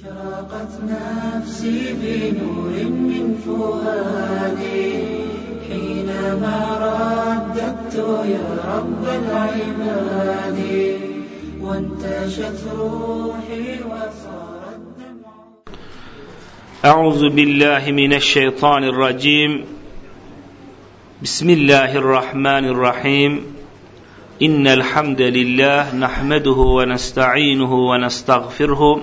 أشرقت نفسي بنور من فؤادي. حينما رددت يا رب العباد وانتشت روحي وصار الدمع أعوذ بالله من الشيطان الرجيم. بسم الله الرحمن الرحيم. إن الحمد لله نحمده ونستعينه ونستغفره.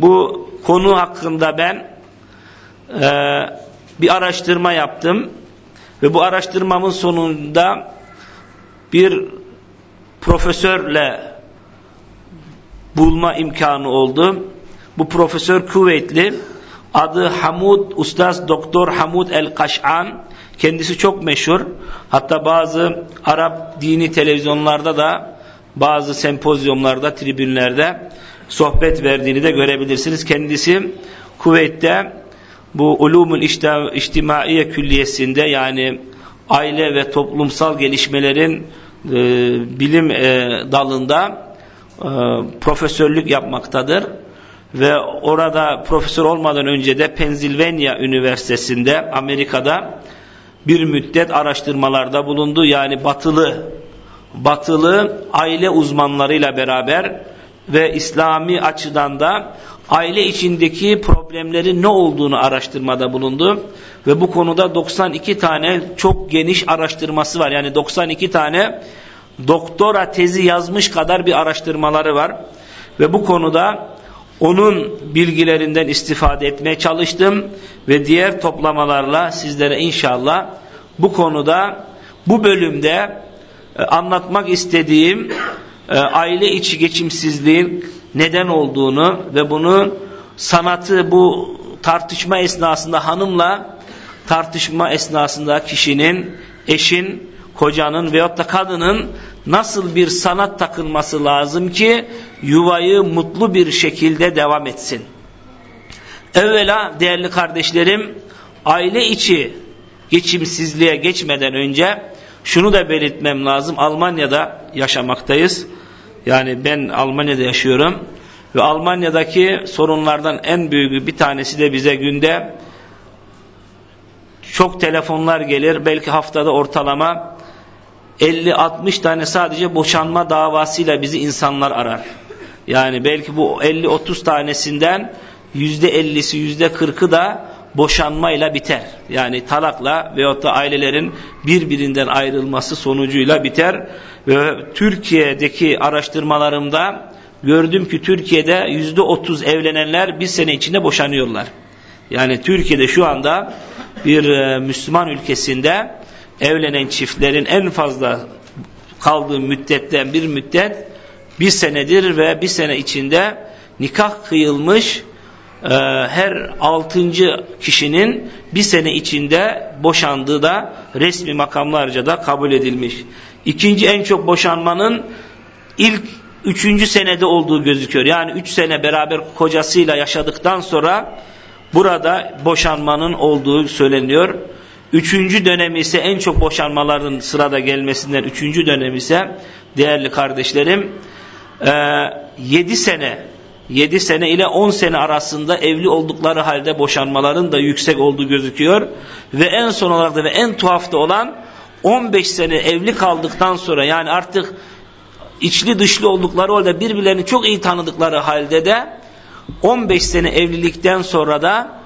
Bu konu hakkında ben e, bir araştırma yaptım ve bu araştırmamın sonunda bir profesörle bulma imkanı oldu. Bu profesör Kuveytli. Adı Hamud, Ustaz Doktor Hamud El-Kaş'an. Kendisi çok meşhur. Hatta bazı Arap dini televizyonlarda da bazı sempozyumlarda, tribünlerde sohbet verdiğini de görebilirsiniz. Kendisi Kuveyt'te bu Ulumul İçtimaiye Külliyesi'nde yani aile ve toplumsal gelişmelerin e, bilim e, dalında e, profesörlük yapmaktadır ve orada profesör olmadan önce de Pennsylvania Üniversitesi'nde Amerika'da bir müddet araştırmalarda bulundu. Yani batılı batılı aile uzmanlarıyla beraber ve İslami açıdan da aile içindeki problemlerin ne olduğunu araştırmada bulundu ve bu konuda 92 tane çok geniş araştırması var. Yani 92 tane doktora tezi yazmış kadar bir araştırmaları var. Ve bu konuda onun bilgilerinden istifade etmeye çalıştım ve diğer toplamalarla sizlere inşallah bu konuda bu bölümde e, anlatmak istediğim e, aile içi geçimsizliğin neden olduğunu ve bunu sanatı bu tartışma esnasında hanımla tartışma esnasında kişinin, eşin, kocanın veyahut da kadının nasıl bir sanat takılması lazım ki yuvayı mutlu bir şekilde devam etsin. Evvela değerli kardeşlerim aile içi geçimsizliğe geçmeden önce şunu da belirtmem lazım. Almanya'da yaşamaktayız. Yani ben Almanya'da yaşıyorum. Ve Almanya'daki sorunlardan en büyüğü bir tanesi de bize günde çok telefonlar gelir. Belki haftada ortalama 50-60 tane sadece boşanma davasıyla bizi insanlar arar. Yani belki bu 50-30 tanesinden %50'si %40'ı da boşanmayla biter. Yani talakla veyahut da ailelerin birbirinden ayrılması sonucuyla biter. Ve Türkiye'deki araştırmalarımda gördüm ki Türkiye'de %30 evlenenler bir sene içinde boşanıyorlar. Yani Türkiye'de şu anda bir e, Müslüman ülkesinde evlenen çiftlerin en fazla kaldığı müddetten bir müddet bir senedir ve bir sene içinde nikah kıyılmış e, her altıncı kişinin bir sene içinde boşandığı da resmi makamlarca da kabul edilmiş. İkinci en çok boşanmanın ilk üçüncü senede olduğu gözüküyor. Yani üç sene beraber kocasıyla yaşadıktan sonra burada boşanmanın olduğu söyleniyor. Üçüncü dönemi ise en çok boşanmaların sırada gelmesinden üçüncü dönemi ise değerli kardeşlerim 7 sene 7 sene ile 10 sene arasında evli oldukları halde boşanmaların da yüksek olduğu gözüküyor. Ve en son olarak da ve en tuhafta olan 15 sene evli kaldıktan sonra yani artık içli dışlı oldukları orada birbirlerini çok iyi tanıdıkları halde de 15 sene evlilikten sonra da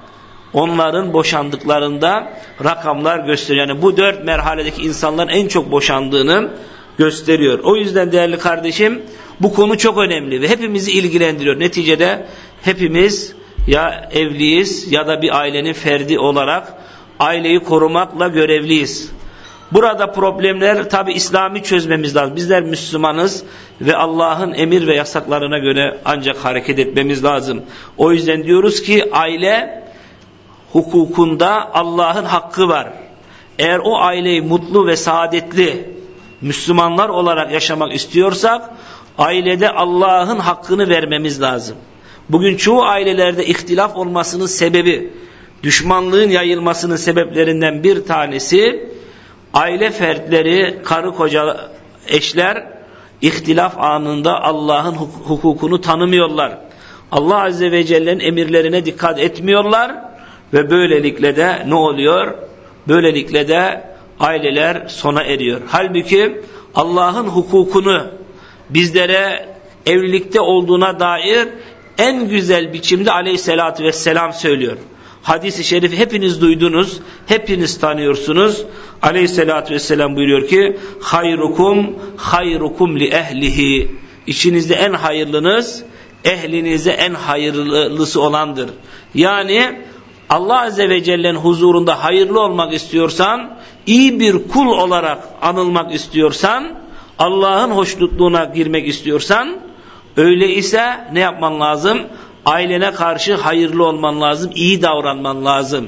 onların boşandıklarında rakamlar gösteriyor. Yani bu dört merhaledeki insanların en çok boşandığını gösteriyor. O yüzden değerli kardeşim bu konu çok önemli ve hepimizi ilgilendiriyor. Neticede hepimiz ya evliyiz ya da bir ailenin ferdi olarak aileyi korumakla görevliyiz. Burada problemler tabi İslami çözmemiz lazım. Bizler Müslümanız ve Allah'ın emir ve yasaklarına göre ancak hareket etmemiz lazım. O yüzden diyoruz ki aile hukukunda Allah'ın hakkı var. Eğer o aileyi mutlu ve saadetli Müslümanlar olarak yaşamak istiyorsak ailede Allah'ın hakkını vermemiz lazım. Bugün çoğu ailelerde ihtilaf olmasının sebebi, düşmanlığın yayılmasının sebeplerinden bir tanesi aile fertleri, karı koca eşler ihtilaf anında Allah'ın hukukunu tanımıyorlar. Allah Azze ve Celle'nin emirlerine dikkat etmiyorlar ve böylelikle de ne oluyor? Böylelikle de aileler sona eriyor. Halbuki Allah'ın hukukunu bizlere evlilikte olduğuna dair en güzel biçimde aleyhissalatü vesselam söylüyor. Hadis-i şerifi hepiniz duydunuz, hepiniz tanıyorsunuz. Aleyhissalatü vesselam buyuruyor ki, hayrukum hayrukum li ehlihi. İçinizde en hayırlınız, ehlinize en hayırlısı olandır. Yani Allah Azze ve Celle'nin huzurunda hayırlı olmak istiyorsan, iyi bir kul olarak anılmak istiyorsan, Allah'ın hoşnutluğuna girmek istiyorsan, öyle ise ne yapman lazım? Ailene karşı hayırlı olman lazım, iyi davranman lazım.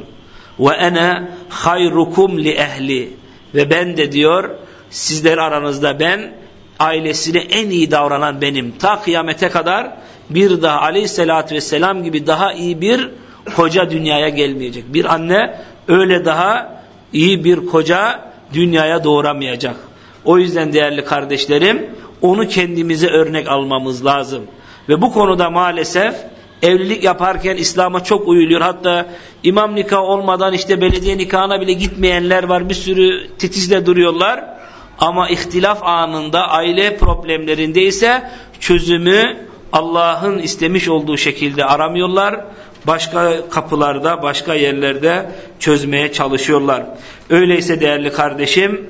Ve ene hayrukum li ehli. Ve ben de diyor, sizler aranızda ben, ailesine en iyi davranan benim. Ta kıyamete kadar bir daha aleyhissalatü vesselam gibi daha iyi bir koca dünyaya gelmeyecek. Bir anne öyle daha iyi bir koca dünyaya doğuramayacak. O yüzden değerli kardeşlerim onu kendimize örnek almamız lazım. Ve bu konuda maalesef evlilik yaparken İslam'a çok uyuluyor. Hatta imam nikah olmadan işte belediye nikahına bile gitmeyenler var. Bir sürü titizle duruyorlar. Ama ihtilaf anında aile problemlerinde ise çözümü Allah'ın istemiş olduğu şekilde aramıyorlar. Başka kapılarda, başka yerlerde çözmeye çalışıyorlar. Öyleyse değerli kardeşim,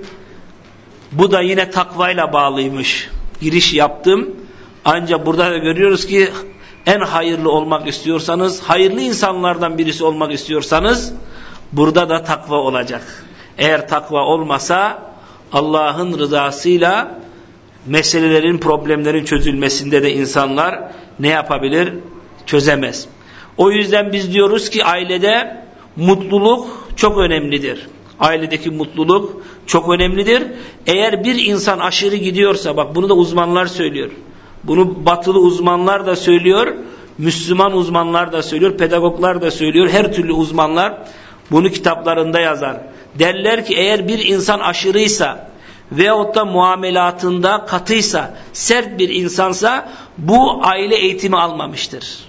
bu da yine takvayla bağlıymış. Giriş yaptım. Ancak burada da görüyoruz ki en hayırlı olmak istiyorsanız, hayırlı insanlardan birisi olmak istiyorsanız burada da takva olacak. Eğer takva olmasa Allah'ın rızasıyla meselelerin, problemlerin çözülmesinde de insanlar ne yapabilir? Çözemez. O yüzden biz diyoruz ki ailede mutluluk çok önemlidir. Ailedeki mutluluk çok önemlidir. Eğer bir insan aşırı gidiyorsa, bak bunu da uzmanlar söylüyor. Bunu batılı uzmanlar da söylüyor. Müslüman uzmanlar da söylüyor. Pedagoglar da söylüyor. Her türlü uzmanlar bunu kitaplarında yazar. Derler ki eğer bir insan aşırıysa veyahut da muamelatında katıysa, sert bir insansa bu aile eğitimi almamıştır.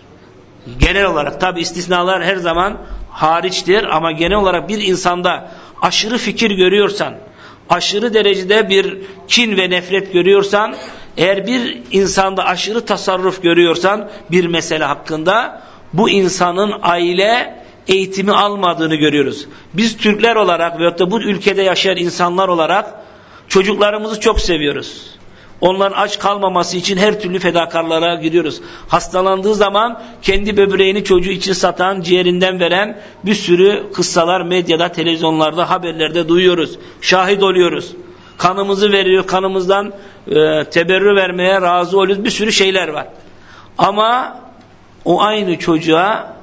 Genel olarak tabi istisnalar her zaman hariçtir ama genel olarak bir insanda aşırı fikir görüyorsan, aşırı derecede bir kin ve nefret görüyorsan, eğer bir insanda aşırı tasarruf görüyorsan bir mesele hakkında bu insanın aile eğitimi almadığını görüyoruz. Biz Türkler olarak veyahut da bu ülkede yaşayan insanlar olarak çocuklarımızı çok seviyoruz. Onların aç kalmaması için her türlü fedakarlara giriyoruz. Hastalandığı zaman kendi böbreğini çocuğu için satan, ciğerinden veren bir sürü kıssalar medyada, televizyonlarda, haberlerde duyuyoruz. Şahit oluyoruz. Kanımızı veriyor, kanımızdan e, teberrü vermeye razı oluyoruz. Bir sürü şeyler var. Ama o aynı çocuğa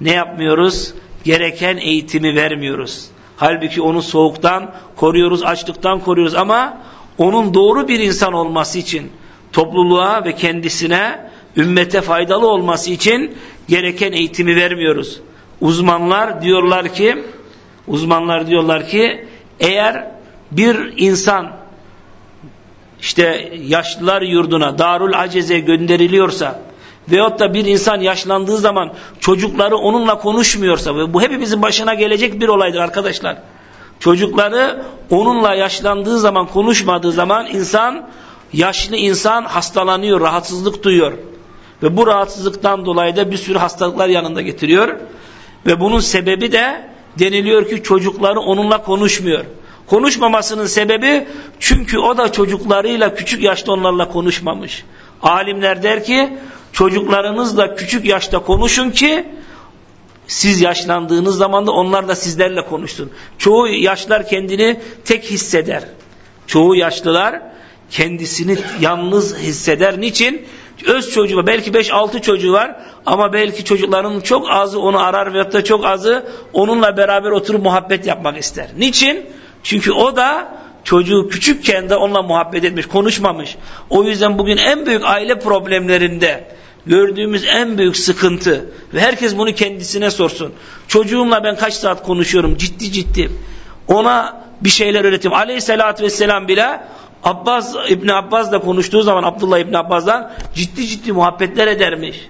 ne yapmıyoruz? Gereken eğitimi vermiyoruz. Halbuki onu soğuktan koruyoruz, açlıktan koruyoruz ama onun doğru bir insan olması için topluluğa ve kendisine ümmete faydalı olması için gereken eğitimi vermiyoruz. uzmanlar diyorlar ki uzmanlar diyorlar ki eğer bir insan işte yaşlılar yurduna Darul Aceze gönderiliyorsa veyahut da bir insan yaşlandığı zaman çocukları onunla konuşmuyorsa ve bu hepimizin başına gelecek bir olaydır arkadaşlar. Çocukları onunla yaşlandığı zaman konuşmadığı zaman insan yaşlı insan hastalanıyor, rahatsızlık duyuyor. Ve bu rahatsızlıktan dolayı da bir sürü hastalıklar yanında getiriyor. Ve bunun sebebi de deniliyor ki çocukları onunla konuşmuyor. Konuşmamasının sebebi çünkü o da çocuklarıyla küçük yaşta onlarla konuşmamış. Alimler der ki çocuklarınızla küçük yaşta konuşun ki siz yaşlandığınız zaman da onlar da sizlerle konuşsun. Çoğu yaşlar kendini tek hisseder. Çoğu yaşlılar kendisini yalnız hisseder. Niçin? Öz çocuğu belki 5-6 çocuğu var ama belki çocukların çok azı onu arar veyahut da çok azı onunla beraber oturup muhabbet yapmak ister. Niçin? Çünkü o da çocuğu küçükken de onunla muhabbet etmiş, konuşmamış. O yüzden bugün en büyük aile problemlerinde gördüğümüz en büyük sıkıntı ve herkes bunu kendisine sorsun. Çocuğumla ben kaç saat konuşuyorum ciddi ciddi. Ona bir şeyler öğretim. Aleyhissalatü vesselam bile Abbas İbn Abbas'la konuştuğu zaman Abdullah İbn Abbas'la ciddi ciddi muhabbetler edermiş.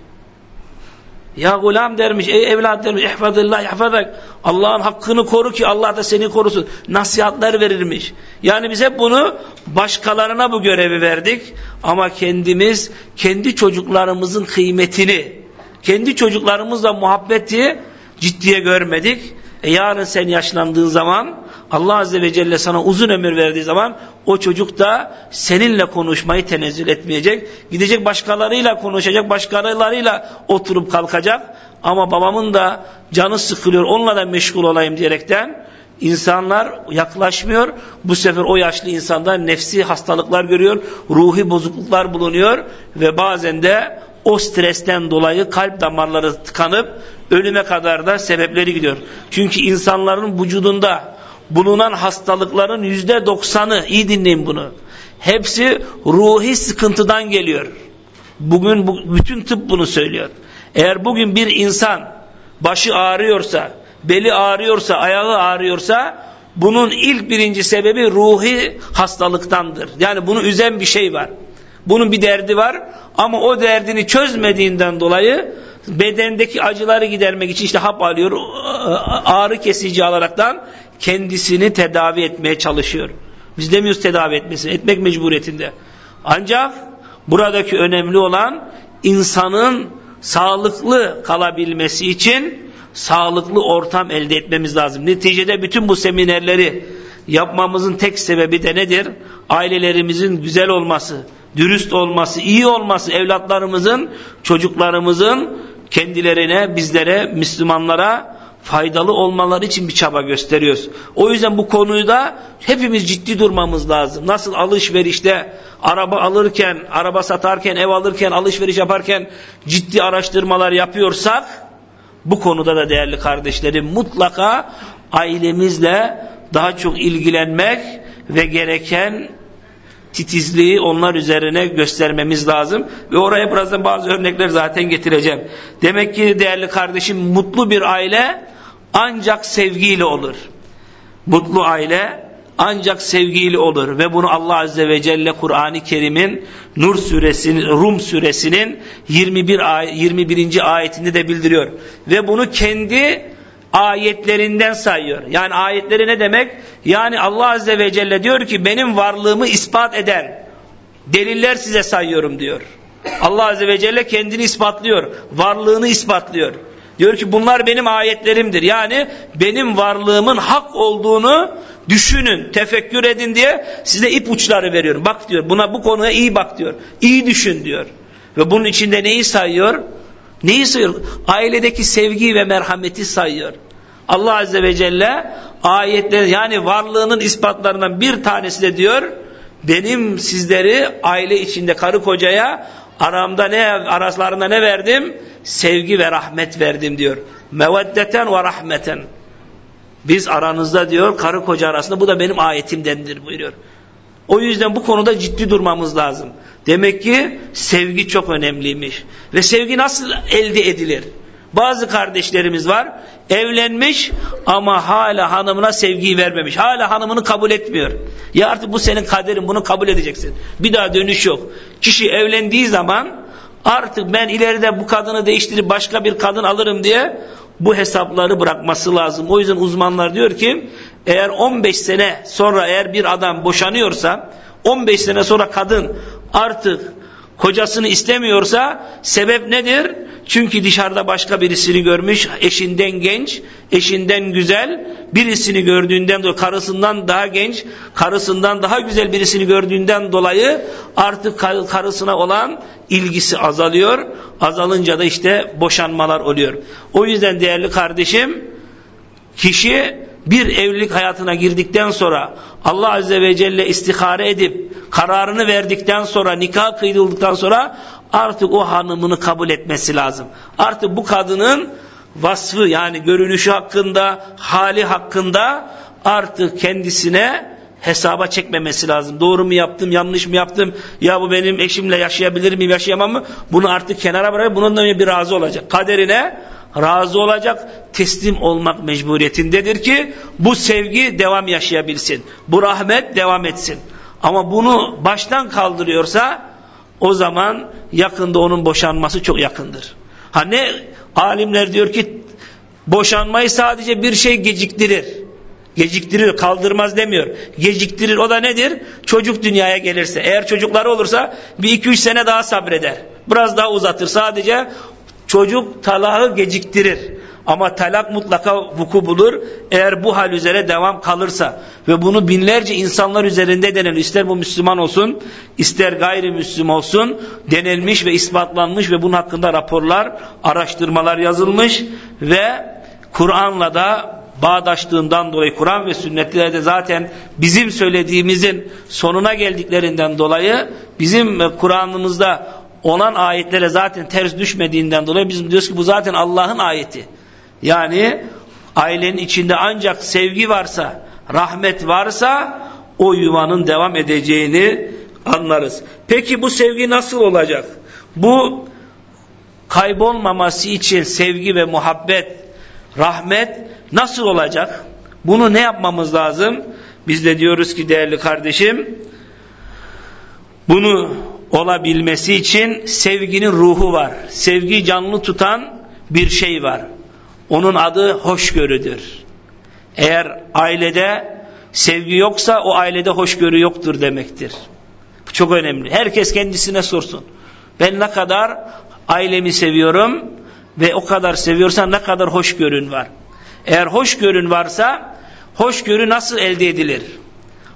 Ya gulam dermiş, ey evlat dermiş, ihfadillah ihfadak. Allah'ın hakkını koru ki Allah da seni korusun. Nasihatler verirmiş. Yani biz hep bunu başkalarına bu görevi verdik. Ama kendimiz, kendi çocuklarımızın kıymetini, kendi çocuklarımızla muhabbeti ciddiye görmedik. E yarın sen yaşlandığın zaman Allah Azze ve Celle sana uzun ömür verdiği zaman o çocuk da seninle konuşmayı tenezzül etmeyecek. Gidecek başkalarıyla konuşacak, başkalarıyla oturup kalkacak. Ama babamın da canı sıkılıyor, onunla da meşgul olayım diyerekten insanlar yaklaşmıyor. Bu sefer o yaşlı insanlar nefsi hastalıklar görüyor, ruhi bozukluklar bulunuyor ve bazen de o stresten dolayı kalp damarları tıkanıp ölüme kadar da sebepleri gidiyor. Çünkü insanların vücudunda bulunan hastalıkların yüzde doksanı, iyi dinleyin bunu, hepsi ruhi sıkıntıdan geliyor. Bugün bu, bütün tıp bunu söylüyor. Eğer bugün bir insan başı ağrıyorsa, beli ağrıyorsa, ayağı ağrıyorsa, bunun ilk birinci sebebi ruhi hastalıktandır. Yani bunu üzen bir şey var. Bunun bir derdi var ama o derdini çözmediğinden dolayı bedendeki acıları gidermek için işte hap alıyor, ağrı kesici alaraktan kendisini tedavi etmeye çalışıyor. Biz demiyoruz tedavi etmesin, etmek mecburiyetinde. Ancak buradaki önemli olan insanın sağlıklı kalabilmesi için sağlıklı ortam elde etmemiz lazım. Neticede bütün bu seminerleri yapmamızın tek sebebi de nedir? Ailelerimizin güzel olması, dürüst olması, iyi olması, evlatlarımızın, çocuklarımızın kendilerine, bizlere, Müslümanlara faydalı olmaları için bir çaba gösteriyoruz. O yüzden bu konuyu da hepimiz ciddi durmamız lazım. Nasıl alışverişte araba alırken, araba satarken, ev alırken, alışveriş yaparken ciddi araştırmalar yapıyorsak bu konuda da değerli kardeşlerim mutlaka ailemizle daha çok ilgilenmek ve gereken titizliği onlar üzerine göstermemiz lazım. Ve oraya birazdan bazı örnekler zaten getireceğim. Demek ki değerli kardeşim mutlu bir aile ancak sevgiyle olur. Mutlu aile ancak sevgiyle olur ve bunu Allah Azze ve Celle Kur'an-ı Kerim'in Nur suresinin Rum suresinin 21 ay 21. ayetinde de bildiriyor. Ve bunu kendi ayetlerinden sayıyor. Yani ayetleri ne demek? Yani Allah Azze ve Celle diyor ki benim varlığımı ispat eden deliller size sayıyorum diyor. Allah Azze ve Celle kendini ispatlıyor. Varlığını ispatlıyor. Diyor ki bunlar benim ayetlerimdir. Yani benim varlığımın hak olduğunu düşünün, tefekkür edin diye size ipuçları veriyorum. Bak diyor buna bu konuya iyi bak diyor. İyi düşün diyor. Ve bunun içinde neyi sayıyor? Neyi sayıyor? Ailedeki sevgi ve merhameti sayıyor. Allah Azze ve Celle ayetler yani varlığının ispatlarından bir tanesi de diyor benim sizleri aile içinde karı kocaya aramda ne araslarında ne verdim? Sevgi ve rahmet verdim diyor. Meveddeten ve rahmeten. Biz aranızda diyor karı koca arasında bu da benim ayetimdendir buyuruyor. O yüzden bu konuda ciddi durmamız lazım. Demek ki sevgi çok önemliymiş. Ve sevgi nasıl elde edilir? Bazı kardeşlerimiz var evlenmiş ama hala hanımına sevgiyi vermemiş. Hala hanımını kabul etmiyor. Ya artık bu senin kaderin bunu kabul edeceksin. Bir daha dönüş yok. Kişi evlendiği zaman artık ben ileride bu kadını değiştirip başka bir kadın alırım diye bu hesapları bırakması lazım. O yüzden uzmanlar diyor ki eğer 15 sene sonra eğer bir adam boşanıyorsa 15 sene sonra kadın artık kocasını istemiyorsa sebep nedir? Çünkü dışarıda başka birisini görmüş, eşinden genç, eşinden güzel, birisini gördüğünden dolayı, karısından daha genç, karısından daha güzel birisini gördüğünden dolayı artık karısına olan ilgisi azalıyor. Azalınca da işte boşanmalar oluyor. O yüzden değerli kardeşim, kişi bir evlilik hayatına girdikten sonra Allah Azze ve Celle istihare edip kararını verdikten sonra nikah kıyıldıktan sonra artık o hanımını kabul etmesi lazım. Artık bu kadının vasfı yani görünüşü hakkında, hali hakkında artık kendisine hesaba çekmemesi lazım. Doğru mu yaptım, yanlış mı yaptım? Ya bu benim eşimle yaşayabilir miyim, yaşayamam mı? Bunu artık kenara bırakıp bununla bir razı olacak. Kaderine razı olacak, teslim olmak mecburiyetindedir ki bu sevgi devam yaşayabilsin. Bu rahmet devam etsin. Ama bunu baştan kaldırıyorsa o zaman yakında onun boşanması çok yakındır. Ha ne alimler diyor ki boşanmayı sadece bir şey geciktirir. Geciktirir, kaldırmaz demiyor. Geciktirir. O da nedir? Çocuk dünyaya gelirse. Eğer çocukları olursa bir iki üç sene daha sabreder. Biraz daha uzatır. Sadece çocuk talahı geciktirir. Ama talak mutlaka vuku bulur. Eğer bu hal üzere devam kalırsa ve bunu binlerce insanlar üzerinde denenir. İster bu Müslüman olsun, ister gayrimüslim olsun denilmiş ve ispatlanmış ve bunun hakkında raporlar, araştırmalar yazılmış ve Kur'an'la da bağdaştığından dolayı Kur'an ve sünnetlerde zaten bizim söylediğimizin sonuna geldiklerinden dolayı bizim Kur'an'ımızda olan ayetlere zaten ters düşmediğinden dolayı biz diyoruz ki bu zaten Allah'ın ayeti. Yani ailenin içinde ancak sevgi varsa, rahmet varsa o yuvanın devam edeceğini anlarız. Peki bu sevgi nasıl olacak? Bu kaybolmaması için sevgi ve muhabbet, rahmet nasıl olacak? Bunu ne yapmamız lazım? Biz de diyoruz ki değerli kardeşim, bunu olabilmesi için sevginin ruhu var. Sevgi canlı tutan bir şey var. Onun adı hoşgörüdür. Eğer ailede sevgi yoksa o ailede hoşgörü yoktur demektir. Bu çok önemli. Herkes kendisine sorsun. Ben ne kadar ailemi seviyorum ve o kadar seviyorsan ne kadar hoşgörün var. Eğer hoşgörün varsa hoşgörü nasıl elde edilir?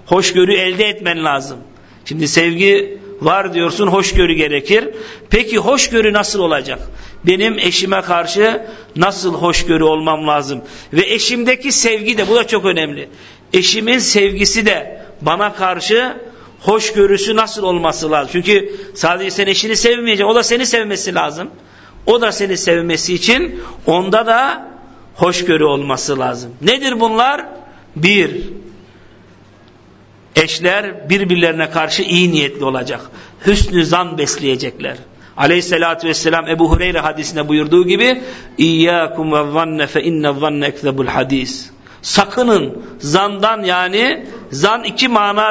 Hoşgörü elde etmen lazım. Şimdi sevgi var diyorsun hoşgörü gerekir. Peki hoşgörü nasıl olacak? Benim eşime karşı nasıl hoşgörü olmam lazım? Ve eşimdeki sevgi de bu da çok önemli. Eşimin sevgisi de bana karşı hoşgörüsü nasıl olması lazım? Çünkü sadece sen eşini sevmeyeceksin. O da seni sevmesi lazım. O da seni sevmesi için onda da hoşgörü olması lazım. Nedir bunlar? Bir, eşler birbirlerine karşı iyi niyetli olacak. Hüsnü zan besleyecekler. Aleyhissalatü vesselam Ebu Hureyre hadisinde buyurduğu gibi İyyâkum ve zanne fe inne zanne. Sakının zandan yani zan iki mana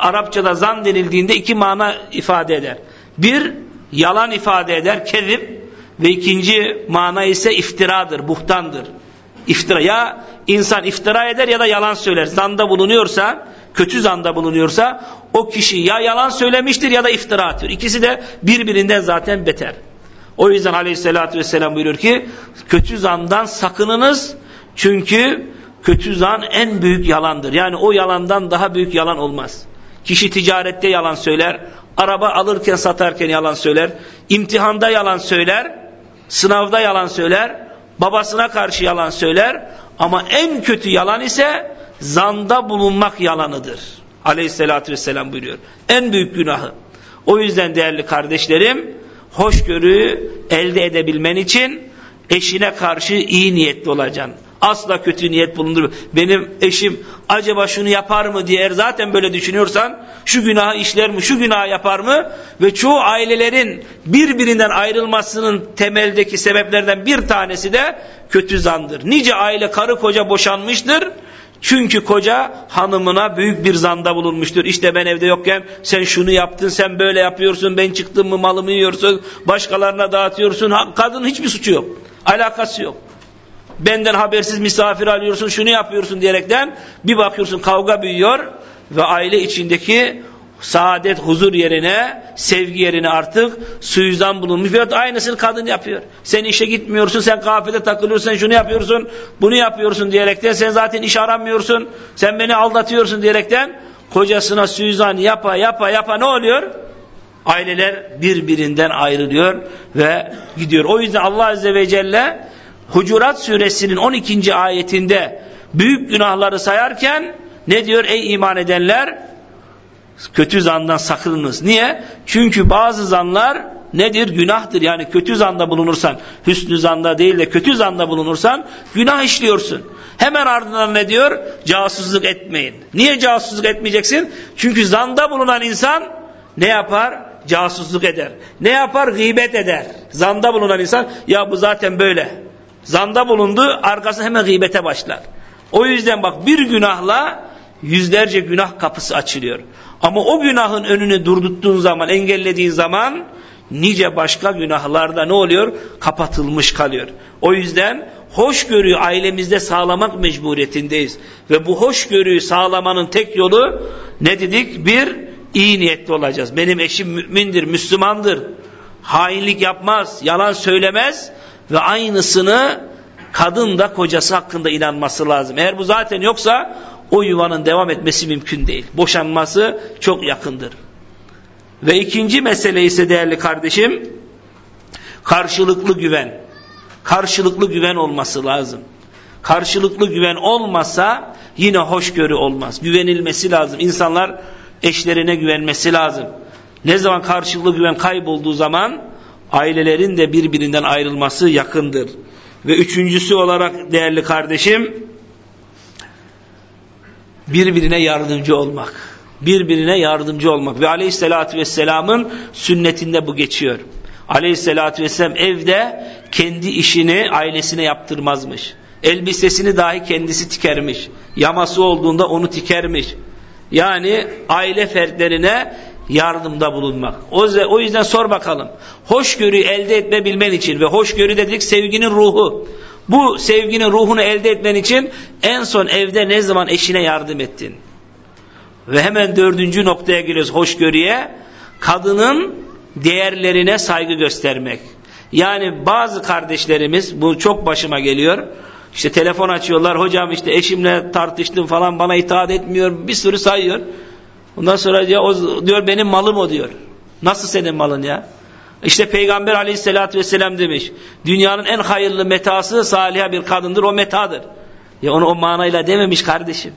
Arapçada zan denildiğinde iki mana ifade eder. Bir yalan ifade eder kezip ve ikinci mana ise iftiradır, buhtandır. İftira ya insan iftira eder ya da yalan söyler. Zanda bulunuyorsa kötü zanda bulunuyorsa o kişi ya yalan söylemiştir ya da iftira atıyor. İkisi de birbirinden zaten beter. O yüzden aleyhissalatü vesselam buyuruyor ki kötü zandan sakınınız çünkü kötü zan en büyük yalandır. Yani o yalandan daha büyük yalan olmaz. Kişi ticarette yalan söyler, araba alırken satarken yalan söyler, imtihanda yalan söyler, sınavda yalan söyler, babasına karşı yalan söyler ama en kötü yalan ise zanda bulunmak yalanıdır. Aleyhissalatü vesselam buyuruyor. En büyük günahı. O yüzden değerli kardeşlerim, hoşgörüyü elde edebilmen için eşine karşı iyi niyetli olacaksın. Asla kötü niyet bulundur. Benim eşim acaba şunu yapar mı diye zaten böyle düşünüyorsan şu günahı işler mi, şu günahı yapar mı? Ve çoğu ailelerin birbirinden ayrılmasının temeldeki sebeplerden bir tanesi de kötü zandır. Nice aile karı koca boşanmıştır. Çünkü koca hanımına büyük bir zanda bulunmuştur. İşte ben evde yokken sen şunu yaptın, sen böyle yapıyorsun, ben çıktım mı malımı yiyorsun, başkalarına dağıtıyorsun. Kadın hiçbir suçu yok. Alakası yok. Benden habersiz misafir alıyorsun, şunu yapıyorsun diyerekten bir bakıyorsun kavga büyüyor ve aile içindeki saadet, huzur yerine, sevgi yerine artık suizan bulunmuş. Veyahut aynısını kadın yapıyor. Sen işe gitmiyorsun, sen kafede takılıyorsun, şunu yapıyorsun, bunu yapıyorsun diyerekten sen zaten iş aramıyorsun, sen beni aldatıyorsun diyerekten kocasına suizan yapa yapa yapa ne oluyor? Aileler birbirinden ayrılıyor ve gidiyor. O yüzden Allah Azze ve Celle Hucurat suresinin 12. ayetinde büyük günahları sayarken ne diyor ey iman edenler? Kötü zandan sakınınız. Niye? Çünkü bazı zanlar nedir? Günahtır. Yani kötü zanda bulunursan, hüsnü zanda değil de kötü zanda bulunursan günah işliyorsun. Hemen ardından ne diyor? Casusluk etmeyin. Niye casusluk etmeyeceksin? Çünkü zanda bulunan insan ne yapar? Casusluk eder. Ne yapar? Gıybet eder. Zanda bulunan insan ya bu zaten böyle. Zanda bulundu arkasına hemen gıybete başlar. O yüzden bak bir günahla yüzlerce günah kapısı açılıyor. Ama o günahın önünü durdurttuğun zaman, engellediğin zaman nice başka günahlarda ne oluyor? Kapatılmış kalıyor. O yüzden hoşgörüyü ailemizde sağlamak mecburiyetindeyiz. Ve bu hoşgörüyü sağlamanın tek yolu ne dedik? Bir, iyi niyetli olacağız. Benim eşim mümindir, Müslümandır. Hainlik yapmaz, yalan söylemez ve aynısını kadın da kocası hakkında inanması lazım. Eğer bu zaten yoksa o yuvanın devam etmesi mümkün değil. Boşanması çok yakındır. Ve ikinci mesele ise değerli kardeşim karşılıklı güven. Karşılıklı güven olması lazım. Karşılıklı güven olmasa yine hoşgörü olmaz. Güvenilmesi lazım. İnsanlar eşlerine güvenmesi lazım. Ne zaman karşılıklı güven kaybolduğu zaman ailelerin de birbirinden ayrılması yakındır. Ve üçüncüsü olarak değerli kardeşim birbirine yardımcı olmak. Birbirine yardımcı olmak. Ve aleyhissalatü vesselamın sünnetinde bu geçiyor. Aleyhissalatü vesselam evde kendi işini ailesine yaptırmazmış. Elbisesini dahi kendisi tikermiş. Yaması olduğunda onu tikermiş. Yani aile fertlerine yardımda bulunmak. O yüzden sor bakalım. Hoşgörü elde etme bilmen için ve hoşgörü dedik sevginin ruhu. Bu sevginin ruhunu elde etmen için en son evde ne zaman eşine yardım ettin? Ve hemen dördüncü noktaya giriyoruz hoşgörüye. Kadının değerlerine saygı göstermek. Yani bazı kardeşlerimiz, bu çok başıma geliyor. İşte telefon açıyorlar, hocam işte eşimle tartıştım falan bana itaat etmiyor, bir sürü sayıyor. Ondan sonra ya o diyor benim malım o diyor. Nasıl senin malın ya? İşte Peygamber aleyhissalatü vesselam demiş. Dünyanın en hayırlı metası saliha bir kadındır o metadır. Ya onu o manayla dememiş kardeşim.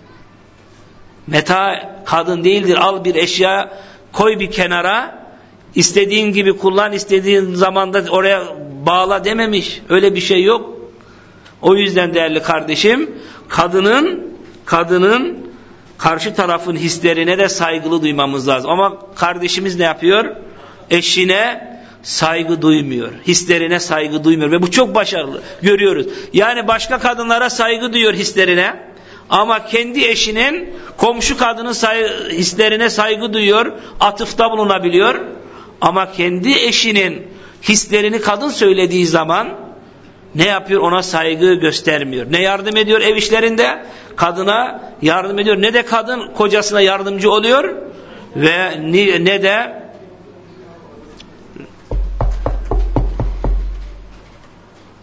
Meta kadın değildir. Al bir eşya koy bir kenara istediğin gibi kullan istediğin zamanda oraya bağla dememiş. Öyle bir şey yok. O yüzden değerli kardeşim kadının kadının karşı tarafın hislerine de saygılı duymamız lazım. Ama kardeşimiz ne yapıyor? Eşine saygı duymuyor. Hislerine saygı duymuyor. Ve bu çok başarılı. Görüyoruz. Yani başka kadınlara saygı duyuyor hislerine. Ama kendi eşinin komşu kadının say hislerine saygı duyuyor. Atıfta bulunabiliyor. Ama kendi eşinin hislerini kadın söylediği zaman ne yapıyor? Ona saygı göstermiyor. Ne yardım ediyor ev işlerinde? Kadına yardım ediyor. Ne de kadın kocasına yardımcı oluyor ve ne de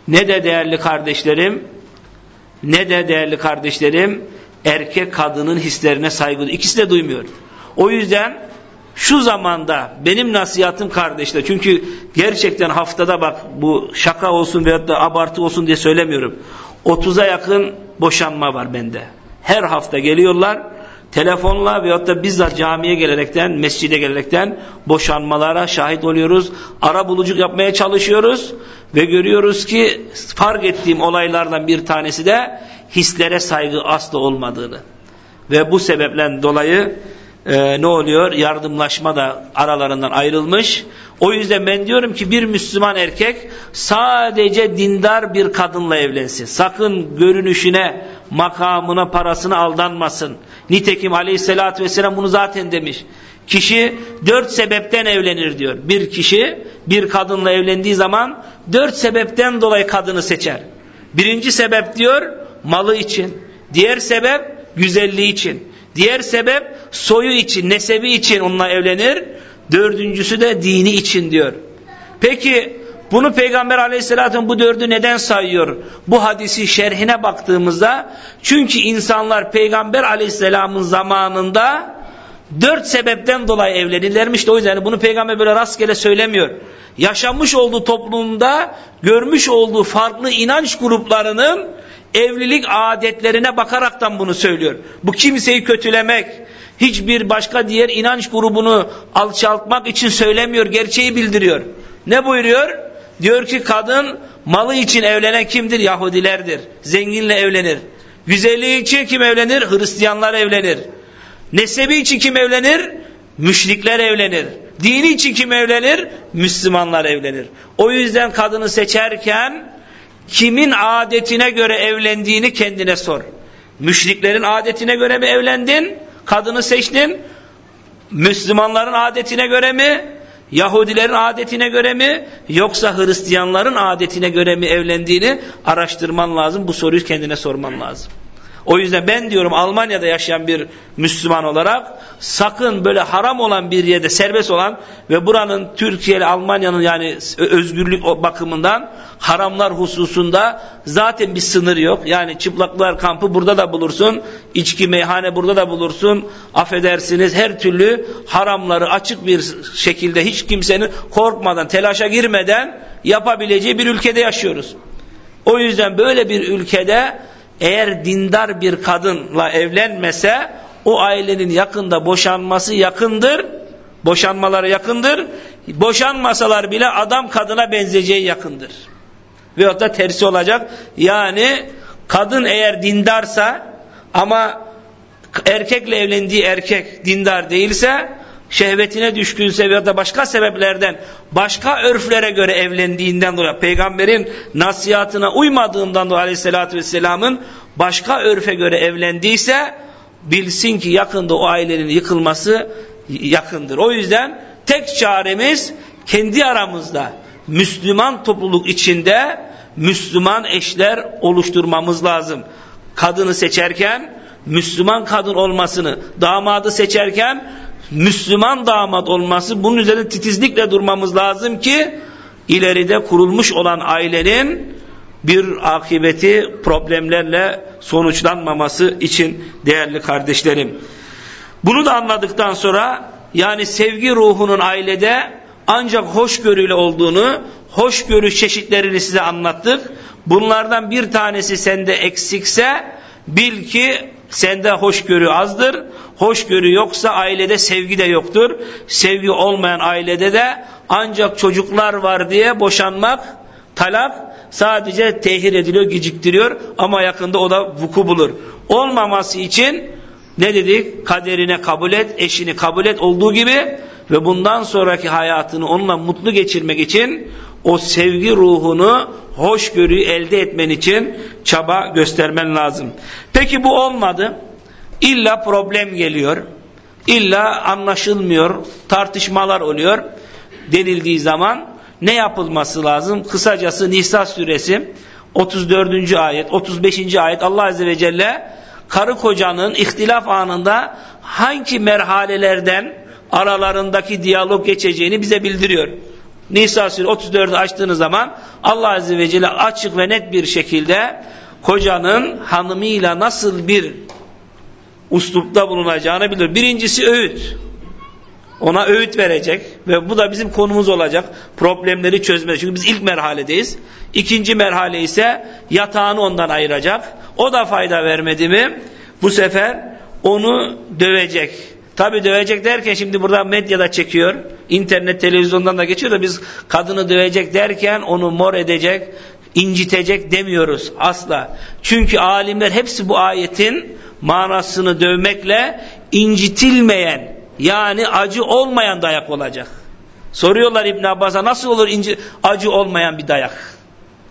ne de değerli kardeşlerim ne de değerli kardeşlerim erkek kadının hislerine saygı ikisi de duymuyor. O yüzden şu zamanda benim nasihatım kardeşler çünkü gerçekten haftada bak bu şaka olsun veyahut da abartı olsun diye söylemiyorum. 30'a yakın boşanma var bende. Her hafta geliyorlar telefonla veyahut da bizzat camiye gelerekten, mescide gelerekten boşanmalara şahit oluyoruz. Ara bulucuk yapmaya çalışıyoruz ve görüyoruz ki fark ettiğim olaylardan bir tanesi de hislere saygı asla olmadığını ve bu sebepten dolayı e, ne oluyor? Yardımlaşma da aralarından ayrılmış. O yüzden ben diyorum ki bir Müslüman erkek sadece dindar bir kadınla evlensin. Sakın görünüşüne, makamına, parasına aldanmasın. Nitekim aleyhissalatü vesselam bunu zaten demiş. Kişi dört sebepten evlenir diyor. Bir kişi bir kadınla evlendiği zaman dört sebepten dolayı kadını seçer. Birinci sebep diyor malı için. Diğer sebep güzelliği için. Diğer sebep soyu için, nesebi için onunla evlenir. Dördüncüsü de dini için diyor. Peki bunu Peygamber aleyhisselatü bu dördü neden sayıyor? Bu hadisi şerhine baktığımızda çünkü insanlar Peygamber aleyhisselamın zamanında dört sebepten dolayı evlenirlermiş de o yüzden bunu Peygamber böyle rastgele söylemiyor. Yaşamış olduğu toplumda görmüş olduğu farklı inanç gruplarının evlilik adetlerine bakaraktan bunu söylüyor. Bu kimseyi kötülemek, hiçbir başka diğer inanç grubunu alçaltmak için söylemiyor, gerçeği bildiriyor. Ne buyuruyor? Diyor ki kadın malı için evlenen kimdir? Yahudilerdir. Zenginle evlenir. Güzelliği için kim evlenir? Hristiyanlar evlenir. Nesebi için kim evlenir? Müşrikler evlenir. Dini için kim evlenir? Müslümanlar evlenir. O yüzden kadını seçerken kimin adetine göre evlendiğini kendine sor. Müşriklerin adetine göre mi evlendin? Kadını seçtin. Müslümanların adetine göre mi? Yahudilerin adetine göre mi? Yoksa Hristiyanların adetine göre mi evlendiğini araştırman lazım. Bu soruyu kendine sorman lazım. O yüzden ben diyorum Almanya'da yaşayan bir Müslüman olarak sakın böyle haram olan bir yerde serbest olan ve buranın Türkiye ile Almanya'nın yani özgürlük bakımından haramlar hususunda zaten bir sınır yok. Yani çıplaklar kampı burada da bulursun, içki meyhane burada da bulursun. Affedersiniz her türlü haramları açık bir şekilde hiç kimsenin korkmadan, telaşa girmeden yapabileceği bir ülkede yaşıyoruz. O yüzden böyle bir ülkede eğer dindar bir kadınla evlenmese o ailenin yakında boşanması yakındır. Boşanmaları yakındır. Boşanmasalar bile adam kadına benzeyeceği yakındır. Veyahut da tersi olacak. Yani kadın eğer dindarsa ama erkekle evlendiği erkek dindar değilse şehvetine düşkünse veya da başka sebeplerden başka örflere göre evlendiğinden dolayı peygamberin nasihatına uymadığından dolayı aleyhissalatü vesselamın başka örfe göre evlendiyse bilsin ki yakında o ailenin yıkılması yakındır. O yüzden tek çaremiz kendi aramızda Müslüman topluluk içinde Müslüman eşler oluşturmamız lazım. Kadını seçerken Müslüman kadın olmasını, damadı seçerken Müslüman damat olması bunun üzerinde titizlikle durmamız lazım ki ileride kurulmuş olan ailenin bir akıbeti problemlerle sonuçlanmaması için değerli kardeşlerim. Bunu da anladıktan sonra yani sevgi ruhunun ailede ancak hoşgörüyle olduğunu, hoşgörü çeşitlerini size anlattık. Bunlardan bir tanesi sende eksikse bil ki sende hoşgörü azdır. Hoşgörü yoksa ailede sevgi de yoktur. Sevgi olmayan ailede de ancak çocuklar var diye boşanmak, talak sadece tehir ediliyor, geciktiriyor ama yakında o da vuku bulur. Olmaması için ne dedik? Kaderine kabul et, eşini kabul et olduğu gibi ve bundan sonraki hayatını onunla mutlu geçirmek için o sevgi ruhunu, hoşgörüyü elde etmen için çaba göstermen lazım. Peki bu olmadı. İlla problem geliyor. İlla anlaşılmıyor. Tartışmalar oluyor. Denildiği zaman ne yapılması lazım? Kısacası Nisa suresi 34. ayet, 35. ayet Allah Azze ve Celle karı kocanın ihtilaf anında hangi merhalelerden aralarındaki diyalog geçeceğini bize bildiriyor. Nisa suresi 34'ü açtığınız zaman Allah Azze ve Celle açık ve net bir şekilde kocanın hanımıyla nasıl bir uslupta bulunacağını bilir. Birincisi öğüt. Ona öğüt verecek ve bu da bizim konumuz olacak. Problemleri çözme. Çünkü biz ilk merhaledeyiz. İkinci merhale ise yatağını ondan ayıracak. O da fayda vermedi mi bu sefer onu dövecek. Tabi dövecek derken şimdi burada medyada çekiyor. internet televizyondan da geçiyor da biz kadını dövecek derken onu mor edecek. incitecek demiyoruz asla. Çünkü alimler hepsi bu ayetin manasını dövmekle incitilmeyen yani acı olmayan dayak olacak. Soruyorlar İbn Abbas'a nasıl olur inci, acı olmayan bir dayak?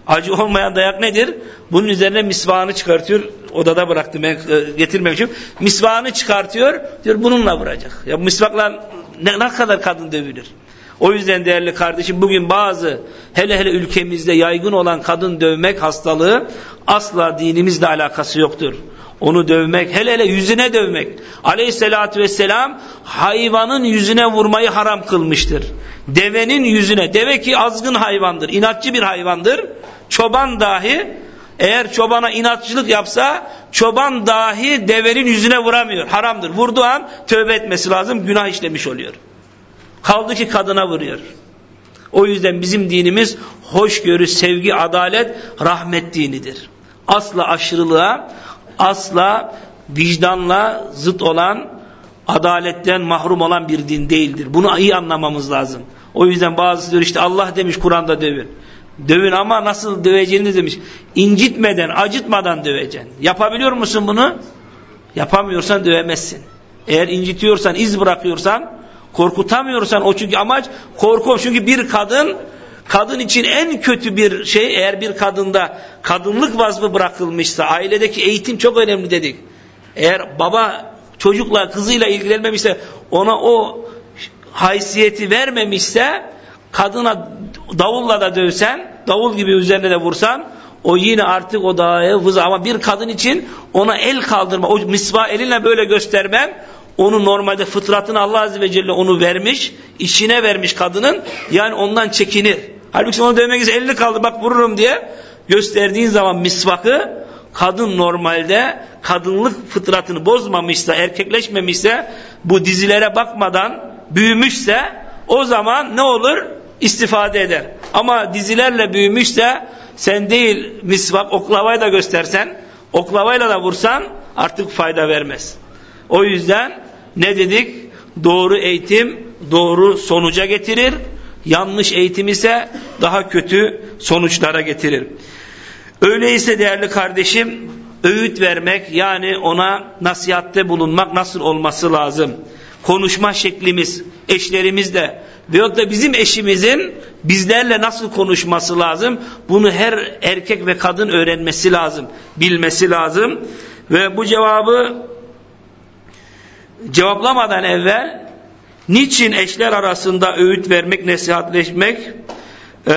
Acı olmayan dayak nedir? Bunun üzerine misvağını çıkartıyor. Odada bıraktım ben e, getirmek için. Misvağını çıkartıyor. Diyor bununla vuracak. Ya misvakla ne, ne kadar kadın dövülür? O yüzden değerli kardeşim bugün bazı hele hele ülkemizde yaygın olan kadın dövmek hastalığı asla dinimizle alakası yoktur. Onu dövmek, hele hele yüzüne dövmek. Aleyhissalatü vesselam hayvanın yüzüne vurmayı haram kılmıştır. Devenin yüzüne, deve ki azgın hayvandır, inatçı bir hayvandır. Çoban dahi eğer çobana inatçılık yapsa çoban dahi devenin yüzüne vuramıyor. Haramdır. Vurduğu an tövbe etmesi lazım. Günah işlemiş oluyor. Kaldı ki kadına vuruyor. O yüzden bizim dinimiz hoşgörü, sevgi, adalet, rahmet dinidir. Asla aşırılığa, asla vicdanla zıt olan, adaletten mahrum olan bir din değildir. Bunu iyi anlamamız lazım. O yüzden bazısı diyor işte Allah demiş Kur'an'da dövün. Dövün ama nasıl döveceğini demiş. İncitmeden, acıtmadan döveceksin. Yapabiliyor musun bunu? Yapamıyorsan dövemezsin. Eğer incitiyorsan, iz bırakıyorsan, korkutamıyorsan o çünkü amaç korku. Çünkü bir kadın kadın için en kötü bir şey eğer bir kadında kadınlık vazfı bırakılmışsa ailedeki eğitim çok önemli dedik. Eğer baba çocukla kızıyla ilgilenmemişse ona o haysiyeti vermemişse kadına davulla da dövsen davul gibi üzerine de vursan o yine artık o dağı vız ama bir kadın için ona el kaldırma o misva elinle böyle göstermem onu normalde fıtratını Allah Azze ve Celle onu vermiş, içine vermiş kadının. Yani ondan çekinir. Halbuki onu demek için elini kaldı bak vururum diye gösterdiğin zaman misvakı kadın normalde kadınlık fıtratını bozmamışsa, erkekleşmemişse, bu dizilere bakmadan büyümüşse o zaman ne olur? İstifade eder. Ama dizilerle büyümüşse sen değil misvak oklavayı da göstersen, oklavayla da vursan artık fayda vermez. O yüzden ne dedik? Doğru eğitim doğru sonuca getirir. Yanlış eğitim ise daha kötü sonuçlara getirir. Öyleyse değerli kardeşim öğüt vermek yani ona nasihatte bulunmak nasıl olması lazım? Konuşma şeklimiz eşlerimizle veyahut da bizim eşimizin bizlerle nasıl konuşması lazım? Bunu her erkek ve kadın öğrenmesi lazım, bilmesi lazım. Ve bu cevabı cevaplamadan evvel niçin eşler arasında öğüt vermek, nesihatleşmek e,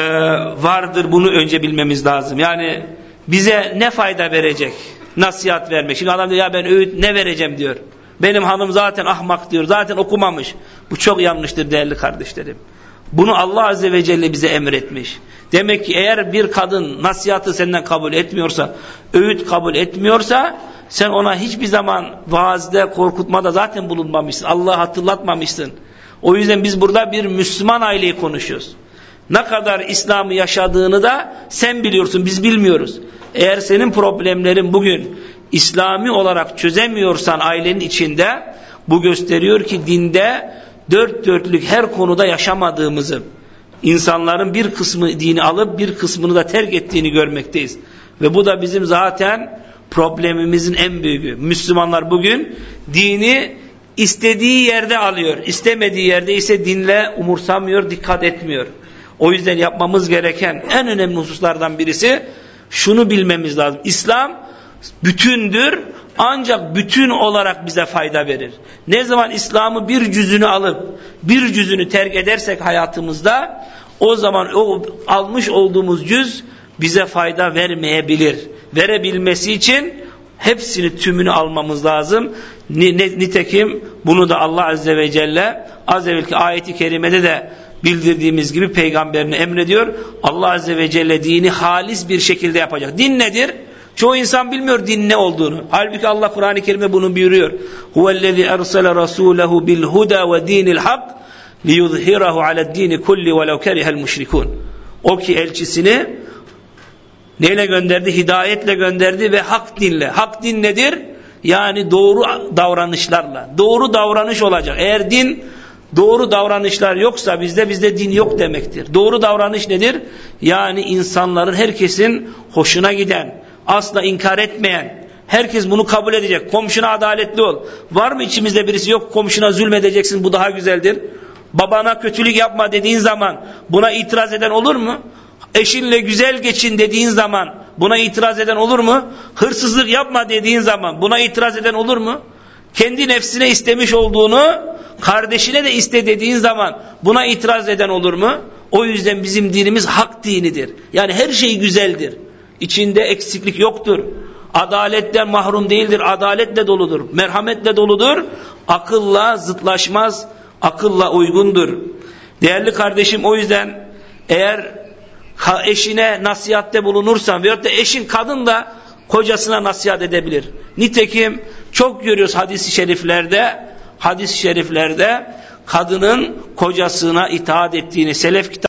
vardır bunu önce bilmemiz lazım. Yani bize ne fayda verecek nasihat vermek. Şimdi adam diyor ya ben öğüt ne vereceğim diyor. Benim hanım zaten ahmak diyor. Zaten okumamış. Bu çok yanlıştır değerli kardeşlerim. Bunu Allah Azze ve Celle bize emretmiş. Demek ki eğer bir kadın nasihatı senden kabul etmiyorsa, öğüt kabul etmiyorsa sen ona hiçbir zaman vaazde, korkutmada zaten bulunmamışsın. Allah'ı hatırlatmamışsın. O yüzden biz burada bir Müslüman aileyi konuşuyoruz. Ne kadar İslam'ı yaşadığını da sen biliyorsun, biz bilmiyoruz. Eğer senin problemlerin bugün İslami olarak çözemiyorsan ailenin içinde, bu gösteriyor ki dinde dört dörtlük her konuda yaşamadığımızı, insanların bir kısmı dini alıp bir kısmını da terk ettiğini görmekteyiz. Ve bu da bizim zaten problemimizin en büyüğü. Müslümanlar bugün dini istediği yerde alıyor. istemediği yerde ise dinle umursamıyor, dikkat etmiyor. O yüzden yapmamız gereken en önemli hususlardan birisi şunu bilmemiz lazım. İslam bütündür ancak bütün olarak bize fayda verir. Ne zaman İslam'ı bir cüzünü alıp bir cüzünü terk edersek hayatımızda o zaman o almış olduğumuz cüz bize fayda vermeyebilir. Verebilmesi için hepsini tümünü almamız lazım. Nitekim bunu da Allah Azze ve Celle az evvelki ayeti kerimede de bildirdiğimiz gibi peygamberini emrediyor. Allah Azze ve Celle dini halis bir şekilde yapacak. Din nedir? Çoğu insan bilmiyor din ne olduğunu. Halbuki Allah Kur'an-ı Kerim'de bunu buyuruyor. Huvellezî ersele rasûlehu bil huda ve dinil hak liyuzhirahu aled-dini kulli velev kerihel müşrikûn. O ki elçisini neyle gönderdi? Hidayetle gönderdi ve hak dinle. Hak din nedir? Yani doğru davranışlarla. Doğru davranış olacak. Eğer din Doğru davranışlar yoksa bizde bizde din yok demektir. Doğru davranış nedir? Yani insanların herkesin hoşuna giden, asla inkar etmeyen, herkes bunu kabul edecek. Komşuna adaletli ol. Var mı içimizde birisi yok komşuna zulmedeceksin bu daha güzeldir. Babana kötülük yapma dediğin zaman buna itiraz eden olur mu? Eşinle güzel geçin dediğin zaman buna itiraz eden olur mu? Hırsızlık yapma dediğin zaman buna itiraz eden olur mu? Kendi nefsine istemiş olduğunu kardeşine de iste dediğin zaman buna itiraz eden olur mu? O yüzden bizim dinimiz hak dinidir. Yani her şey güzeldir. İçinde eksiklik yoktur. Adaletten mahrum değildir. Adaletle doludur. Merhametle doludur. Akılla zıtlaşmaz. Akılla uygundur. Değerli kardeşim o yüzden eğer eşine nasihatte bulunursan veyahut da eşin kadın da kocasına nasihat edebilir. Nitekim çok görüyoruz hadis-i şeriflerde hadis-i şeriflerde kadının kocasına itaat ettiğini selef kitabı